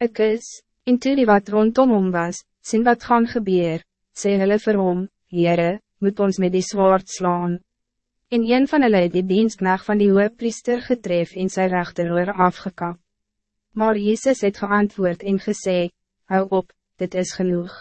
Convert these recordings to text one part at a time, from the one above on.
Ek is, en toe die wat rondom hom was, sien wat gaan gebeur, sê hulle vir hom, Heere, moet ons met die zwaard slaan. En een van hulle het die diensknag van die priester getref en sy rechteroor afgekap. Maar Jezus het geantwoord en gesê, hou op, dit is genoeg.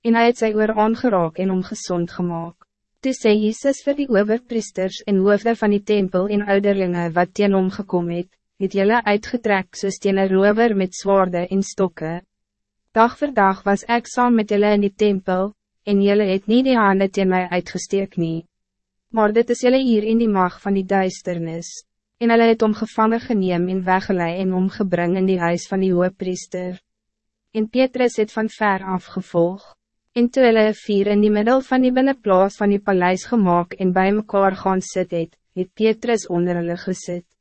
En hij het sy oor aangeraak en omgezond gemaakt. Toe sê Jezus vir die overpriesters en hoofde van die tempel en ouderlinge wat teen hom gekom het, het jylle uitgetrek soos teen een rover met zwaarde en stokken. Dag voor dag was ik saam met jylle in die tempel, en jylle het nie die handen teen my uitgesteek nie. Maar dit is jylle hier in die macht van die duisternis, en hulle het om gevangen geneem en weggeleid en omgebring in die huis van die priester. En Petrus het van ver afgevolgd. En toe hulle vier in die middel van die binnenplaas van die paleis gemaakt en bij mekaar gaan sit het, het Petrus onder hulle gesit.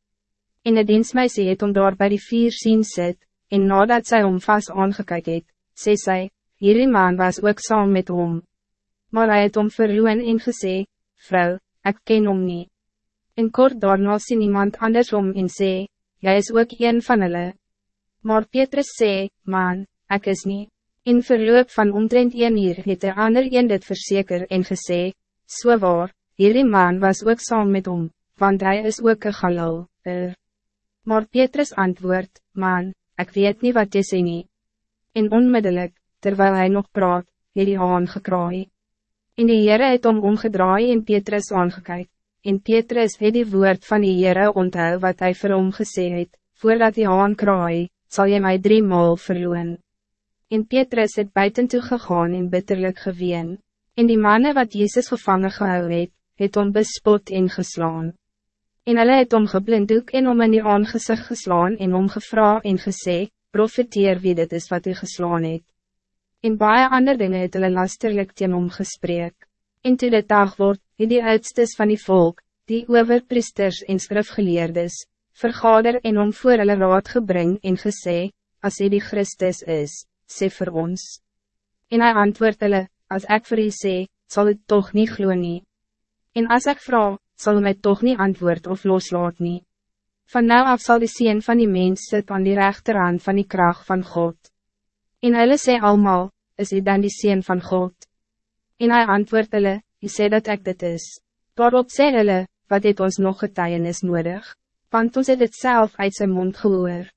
En die dienstmeisje het om daar bij die vier zien sit, en nadat zij om vast aangekyk het, sê sy, hierdie man was ook saam met hom. Maar hij het om verloon en gesê, vrou, ik ken hom niet. En kort daarna sien iemand andersom en sê, jy is ook een van hulle. Maar Petrus sê, man, ik is niet. In verloop van omtrent een uur het de ander een dit verzeker en gesê, so waar, hierdie man was ook saam met hom, want hij is ook een galil, er. Maar Petrus antwoord, man, ik weet niet wat jy sê nie. En onmiddellijk, terwijl hij nog praat, het die haan gekraai. En die Heere het om omgedraai en Petrus aangekyk, en Petrus het die woord van die Heere onthou wat hij vir hom gesê het, voordat die haan kraai, zal je mij drie maal verloon. En Petrus het buiten toe gegaan en bitterlijk geween. En die mannen wat Jezus gevangen gehou het, het om bespot en geslaan. En hulle het om geblinddoek en om in die aangezicht geslaan en om gevra en gesê, profiteer wie dit is wat u geslaan het. En baie ander dinge het hulle lasterlik teen om gesprek. En toe dit dag word, het die uitstes van die volk, die overpriesters en skrifgeleerdes, vergader en om voor hulle raad gebring en gesê, as hy die Christus is, sê vir ons. En hij antwoord hulle, as ek vir u sê, sal het toch niet glo nie. En as ek vraag, sal my toch niet antwoord of loslaat nie. Van nou af zal die sien van die mens sit aan die rechterhand van die kracht van God. En hulle sê almal, is hy dan die sien van God? En hij antwoord hulle, hy sê dat ik dit is. Daarop sê hulle, wat het ons nog getuienis nodig? Want ons het het zelf uit zijn mond gehoor.